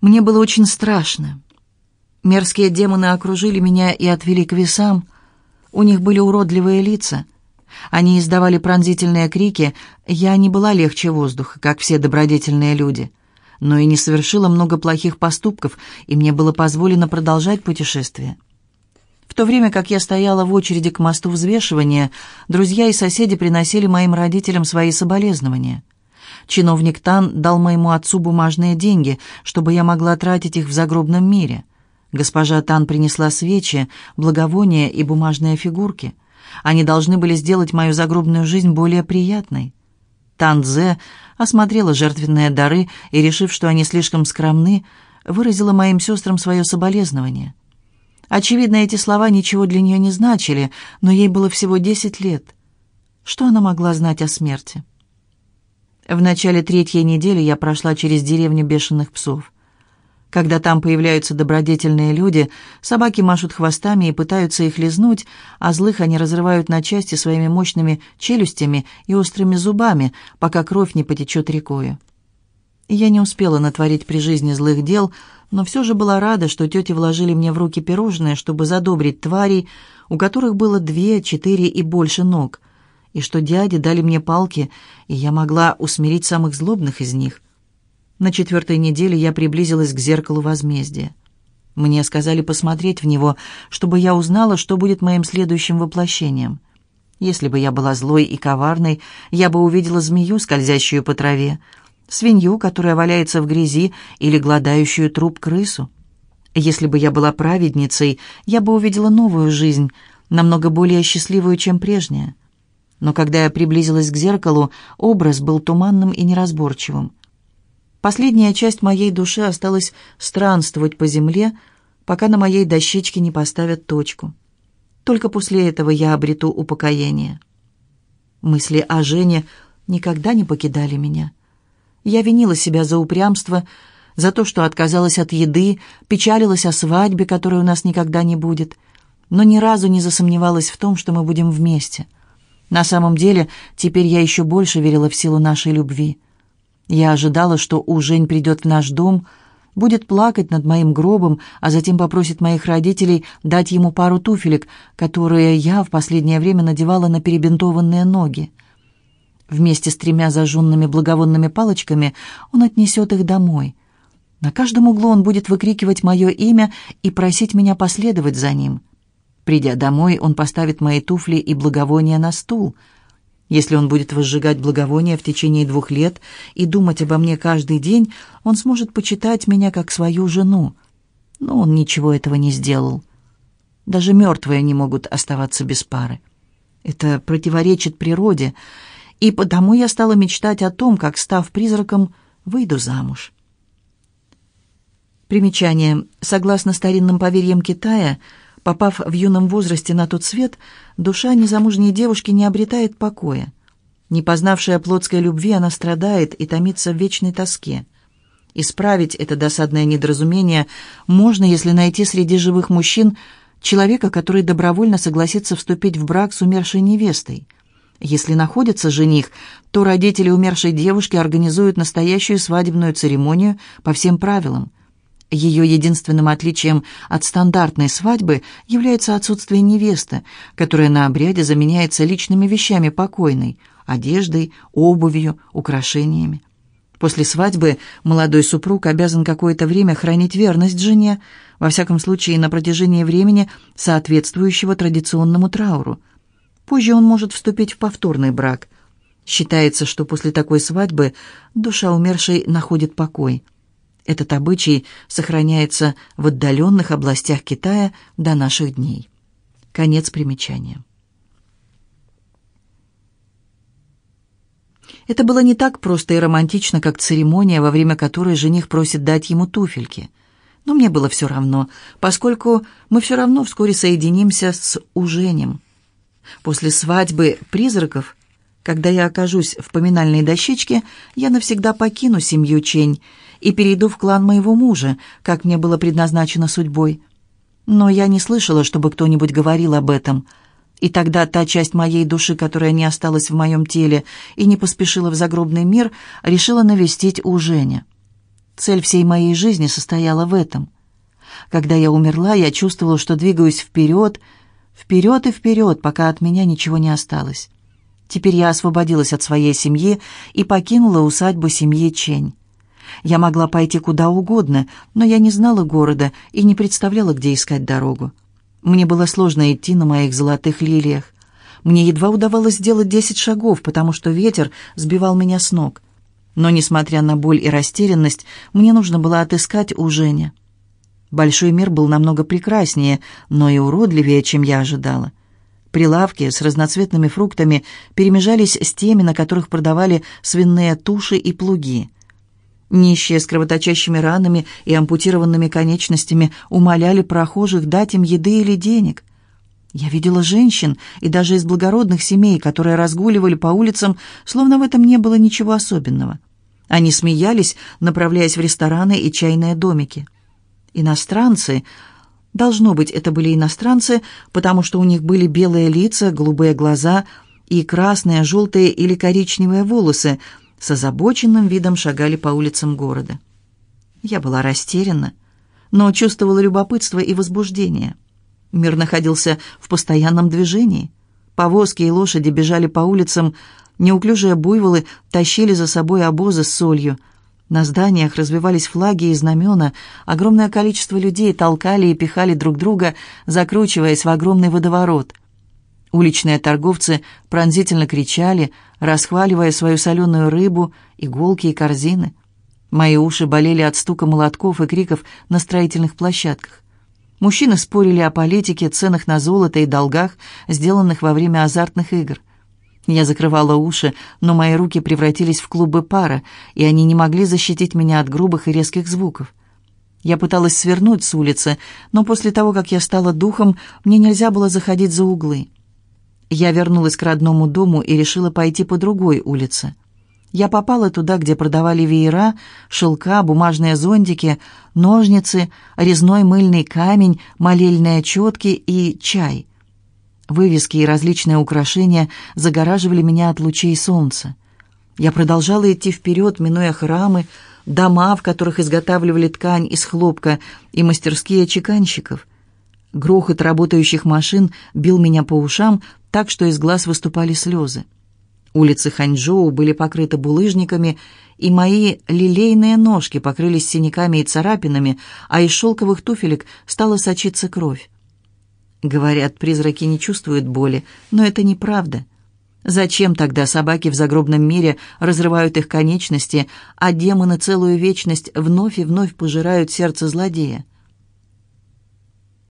Мне было очень страшно. Мерзкие демоны окружили меня и отвели к весам. У них были уродливые лица. Они издавали пронзительные крики. Я не была легче воздуха, как все добродетельные люди. Но и не совершила много плохих поступков, и мне было позволено продолжать путешествие. В то время как я стояла в очереди к мосту взвешивания, друзья и соседи приносили моим родителям свои соболезнования. Чиновник Тан дал моему отцу бумажные деньги, чтобы я могла тратить их в загробном мире. Госпожа Тан принесла свечи, благовония и бумажные фигурки. Они должны были сделать мою загробную жизнь более приятной. Тан Дзе осмотрела жертвенные дары и, решив, что они слишком скромны, выразила моим сестрам свое соболезнование. Очевидно, эти слова ничего для нее не значили, но ей было всего десять лет. Что она могла знать о смерти? В начале третьей недели я прошла через деревню бешеных псов. Когда там появляются добродетельные люди, собаки машут хвостами и пытаются их лизнуть, а злых они разрывают на части своими мощными челюстями и острыми зубами, пока кровь не потечет рекою. Я не успела натворить при жизни злых дел, но все же была рада, что тети вложили мне в руки пирожное, чтобы задобрить тварей, у которых было две, четыре и больше ног, и что дяди дали мне палки, и я могла усмирить самых злобных из них. На четвертой неделе я приблизилась к зеркалу возмездия. Мне сказали посмотреть в него, чтобы я узнала, что будет моим следующим воплощением. Если бы я была злой и коварной, я бы увидела змею, скользящую по траве, свинью, которая валяется в грязи, или гладающую труп крысу. Если бы я была праведницей, я бы увидела новую жизнь, намного более счастливую, чем прежняя. Но когда я приблизилась к зеркалу, образ был туманным и неразборчивым. Последняя часть моей души осталась странствовать по земле, пока на моей дощечке не поставят точку. Только после этого я обрету упокоение. Мысли о Жене никогда не покидали меня. Я винила себя за упрямство, за то, что отказалась от еды, печалилась о свадьбе, которой у нас никогда не будет, но ни разу не засомневалась в том, что мы будем вместе. На самом деле, теперь я еще больше верила в силу нашей любви. Я ожидала, что у Жень придет в наш дом, будет плакать над моим гробом, а затем попросит моих родителей дать ему пару туфелек, которые я в последнее время надевала на перебинтованные ноги. Вместе с тремя зажженными благовонными палочками он отнесет их домой. На каждом углу он будет выкрикивать мое имя и просить меня последовать за ним. Придя домой, он поставит мои туфли и благовония на стул. Если он будет возжигать благовония в течение двух лет и думать обо мне каждый день, он сможет почитать меня как свою жену. Но он ничего этого не сделал. Даже мертвые не могут оставаться без пары. Это противоречит природе, и потому я стала мечтать о том, как, став призраком, выйду замуж. Примечание. Согласно старинным поверьям Китая, попав в юном возрасте на тот свет, душа незамужней девушки не обретает покоя. Не познавшая плотской любви, она страдает и томится в вечной тоске. Исправить это досадное недоразумение можно, если найти среди живых мужчин человека, который добровольно согласится вступить в брак с умершей невестой – если находится жених, то родители умершей девушки организуют настоящую свадебную церемонию по всем правилам. Ее единственным отличием от стандартной свадьбы является отсутствие невесты, которая на обряде заменяется личными вещами покойной – одеждой, обувью, украшениями. После свадьбы молодой супруг обязан какое-то время хранить верность жене, во всяком случае на протяжении времени, соответствующего традиционному трауру – Позже он может вступить в повторный брак. Считается, что после такой свадьбы душа умершей находит покой. Этот обычай сохраняется в отдаленных областях Китая до наших дней. Конец примечания. Это было не так просто и романтично, как церемония, во время которой жених просит дать ему туфельки. Но мне было все равно, поскольку мы все равно вскоре соединимся с Уженем. После свадьбы призраков, когда я окажусь в поминальной дощечке, я навсегда покину семью Чень и перейду в клан моего мужа, как мне было предназначено судьбой. Но я не слышала, чтобы кто-нибудь говорил об этом. И тогда та часть моей души, которая не осталась в моем теле и не поспешила в загробный мир, решила навестить у Женя. Цель всей моей жизни состояла в этом. Когда я умерла, я чувствовала, что двигаюсь вперед, вперед и вперед, пока от меня ничего не осталось. Теперь я освободилась от своей семьи и покинула усадьбу семьи Чень. Я могла пойти куда угодно, но я не знала города и не представляла, где искать дорогу. Мне было сложно идти на моих золотых лилиях. Мне едва удавалось сделать десять шагов, потому что ветер сбивал меня с ног. Но, несмотря на боль и растерянность, мне нужно было отыскать у Женя. Большой мир был намного прекраснее, но и уродливее, чем я ожидала. Прилавки с разноцветными фруктами перемежались с теми, на которых продавали свиные туши и плуги. Нищие с кровоточащими ранами и ампутированными конечностями умоляли прохожих дать им еды или денег. Я видела женщин и даже из благородных семей, которые разгуливали по улицам, словно в этом не было ничего особенного. Они смеялись, направляясь в рестораны и чайные домики. Иностранцы, должно быть, это были иностранцы, потому что у них были белые лица, голубые глаза и красные, желтые или коричневые волосы, с озабоченным видом шагали по улицам города. Я была растеряна, но чувствовала любопытство и возбуждение. Мир находился в постоянном движении. Повозки и лошади бежали по улицам, неуклюжие буйволы тащили за собой обозы с солью. На зданиях развивались флаги и знамена, огромное количество людей толкали и пихали друг друга, закручиваясь в огромный водоворот. Уличные торговцы пронзительно кричали, расхваливая свою соленую рыбу, иголки и корзины. Мои уши болели от стука молотков и криков на строительных площадках. Мужчины спорили о политике, ценах на золото и долгах, сделанных во время азартных игр. Я закрывала уши, но мои руки превратились в клубы пара, и они не могли защитить меня от грубых и резких звуков. Я пыталась свернуть с улицы, но после того, как я стала духом, мне нельзя было заходить за углы. Я вернулась к родному дому и решила пойти по другой улице. Я попала туда, где продавали веера, шелка, бумажные зонтики, ножницы, резной мыльный камень, молельные четки и чай. Вывески и различные украшения загораживали меня от лучей солнца. Я продолжала идти вперед, минуя храмы, дома, в которых изготавливали ткань из хлопка, и мастерские чеканщиков. Грохот работающих машин бил меня по ушам, так что из глаз выступали слезы. Улицы Ханчжоу были покрыты булыжниками, и мои лилейные ножки покрылись синяками и царапинами, а из шелковых туфелек стала сочиться кровь. Говорят, призраки не чувствуют боли, но это неправда. Зачем тогда собаки в загробном мире разрывают их конечности, а демоны целую вечность вновь и вновь пожирают сердце злодея?